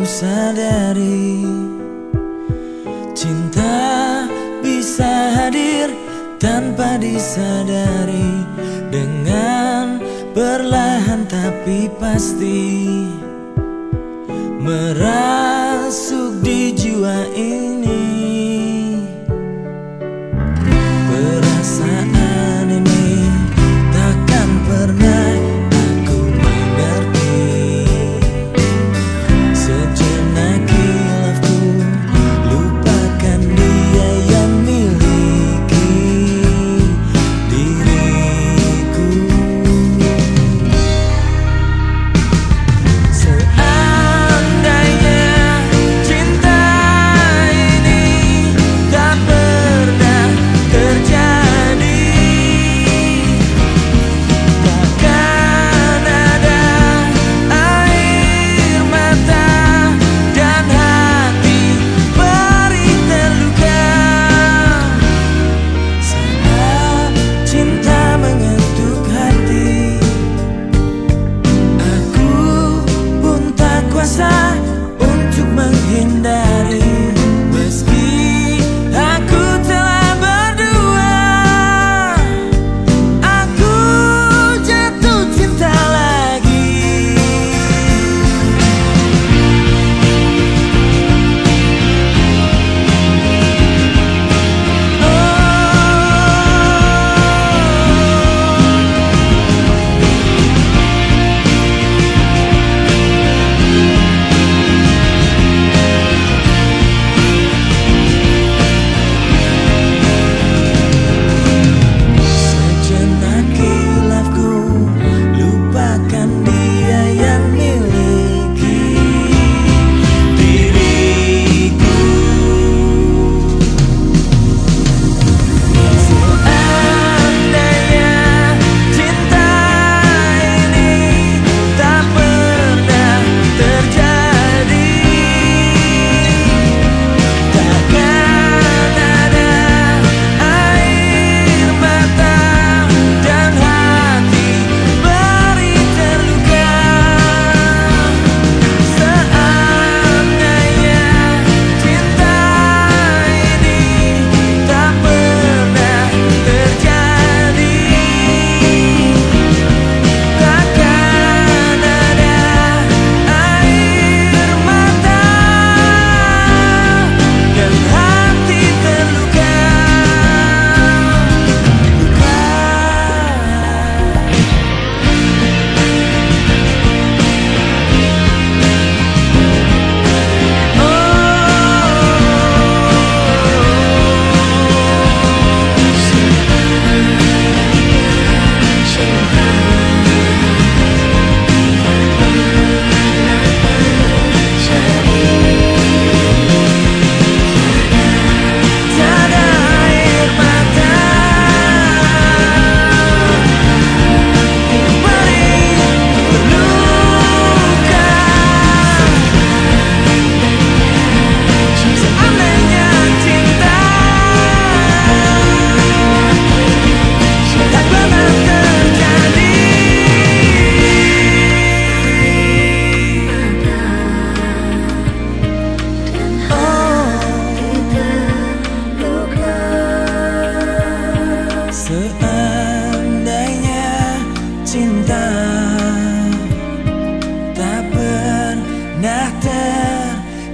sadari Cinta bisa hadir tanpa disadari. Dengan perlahan tapi pasti Merasuk di jiwa ini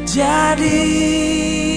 terjadi